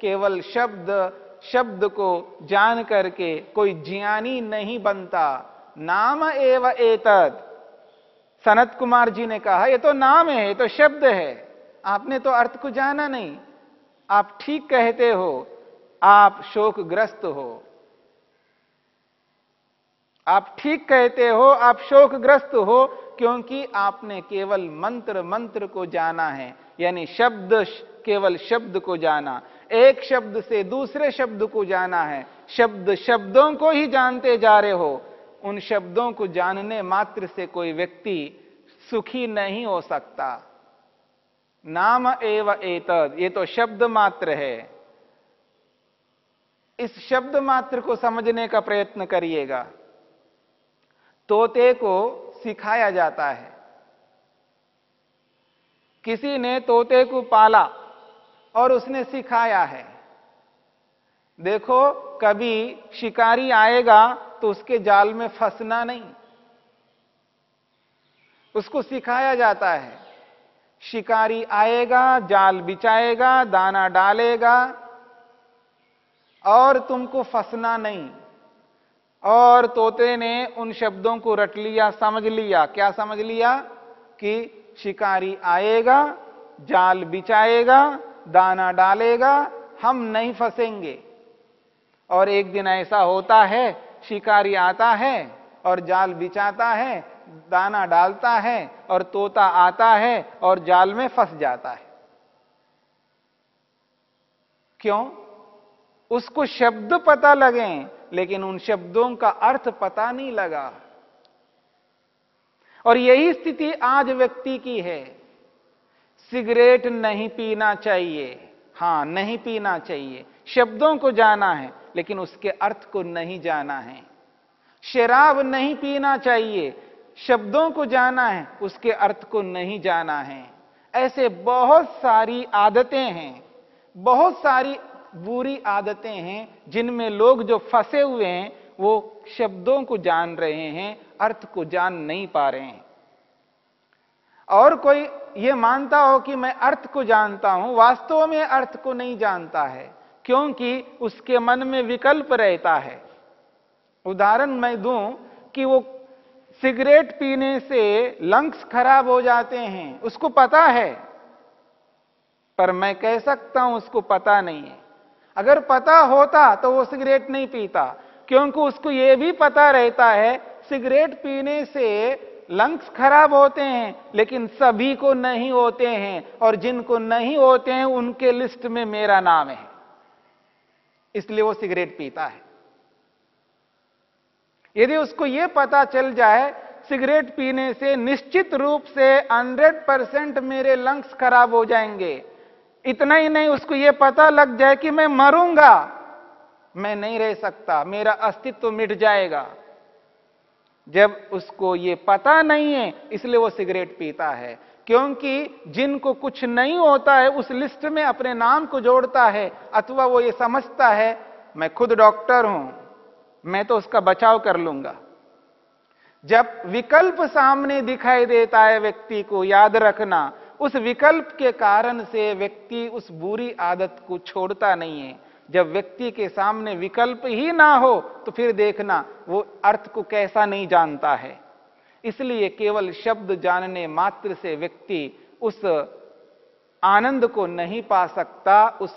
केवल शब्द शब्द को जान करके कोई ज्ञानी नहीं बनता। नाम एव एतद। सनत कुमार जी ने कहा, ये तो नाम है, ये तो शब्द है। आपने तो अर्थ को जाना नहीं। आप ठीक कहते हो, आप शोकग्रस्त हो। आप ठीक कहते हो, आप शोकग्रस्त हो, क्योंकि आपने केवल मंत्र मंत्र को जाना है। यानी शब्द, केवल शब्द को जाना। एक शब्द से दूसरे शब्द को जाना है। शब्द शब्दों को ही जानते जा रहे हो। उन शब्दों को जानने मात्र से कोई व्यक्ति सुखी नहीं हो सकता। नाम एव एतद, ये तो शब्द मात्र है। इस शब्द मात्र को समझने का प्रयत्न करिएगा। तोते को सिखाया जाता है। किसी ने तोते को पाला और उसने सिखाया है। देखो, कभी शिकारी आएगा तो उसके जाल में फंसना नहीं। उसको सिखाया जाता है, शिकारी आएगा, जाल बिछाएगा, दाना डालेगा और तुमको फंसना नहीं। और तोते ने उन शब्दों को रट लिया, समझ लिया। क्या समझ लिया? कि शिकारी आएगा, जाल बिछाएगा दाना डालेगा, हम नहीं फंसेंगे। और एक दिन ऐसा होता है, शिकारी आता है और जाल बिछाता है, दाना डालता है और तोता आता है और जाल में फंस जाता है। क्यों? उसको शब्द पता लगे, लेकिन उन शब्दों का अर्थ पता नहीं लगा। और यही स्थिति आज व्यक्ति की है। सिगरेट नहीं पीना चाहिए। हाँ, नहीं पीना चाहिए। शब्दों को जाना है, लेकिन उसके अर्थ को नहीं जाना है। शराब नहीं पीना चाहिए, शब्दों को जाना है, उसके अर्थ को नहीं जाना है। ऐसे बहुत सारी आदतें हैं, बहुत सारी बुरी आदतें हैं, जिनमें लोग जो फंसे हुए हैं, वो शब्दों को जान रहे हैं, अर्थ को जान नहीं पा रहे हैं। और कोई ये मानता हो कि मैं अर्थ को जानता हूँ, वास्तव में अर्थ को नहीं जानता है, क्योंकि उसके मन में विकल्प रहता है। उदाहरण मैं दूँ कि वो सिगरेट पीने से लंग्स खराब हो जाते हैं, उसको पता है, पर मैं कह सकता हूँ उसको पता नहीं है। अगर पता होता तो वो सिगरेट नहीं पीता, क्योंकि उसको यह भी पता रहता है, सिगरेट पीने से लंग्स खराब होते हैं, लेकिन सभी को नहीं होते हैं, और जिनको नहीं होते हैं, उनके लिस्ट में मेरा नाम है। इसलिए वो सिगरेट पीता है। यदि उसको यह पता चल जाए, सिगरेट पीने से निश्चित रूप से 100 परसेंट मेरे लंग्स खराब हो जाएँगे। इतना ही नहीं, उसको यह पता लग जाए कि मैं मरूँगा। मैं नहीं रह सकता, मेरा अस्तित्व मिट जाएगा। जब उसको ये पता नहीं है, इसलिए वो सिगरेट पीता है। क्योंकि जिनको कुछ नहीं होता है, उस लिस्ट में अपने नाम को जोड़ता है, अथवा वो ये समझता है, मैं खुद डॉक्टर हूँ, मैं तो उसका बचाव कर लूँगा। जब विकल्प सामने दिखाई देता है व्यक्ति को याद रखना, उस विकल्प के कारण से व्यक्ति उस बुरी आदत को छोड़ता नहीं है। जब व्यक्ति के सामने विकल्प ही ना हो तो फिर देखना, वो अर्थ को कैसा नहीं जानता है। इसलिए केवल शब्द जानने मात्र से व्यक्ति उस आनंद को नहीं पा सकता, उस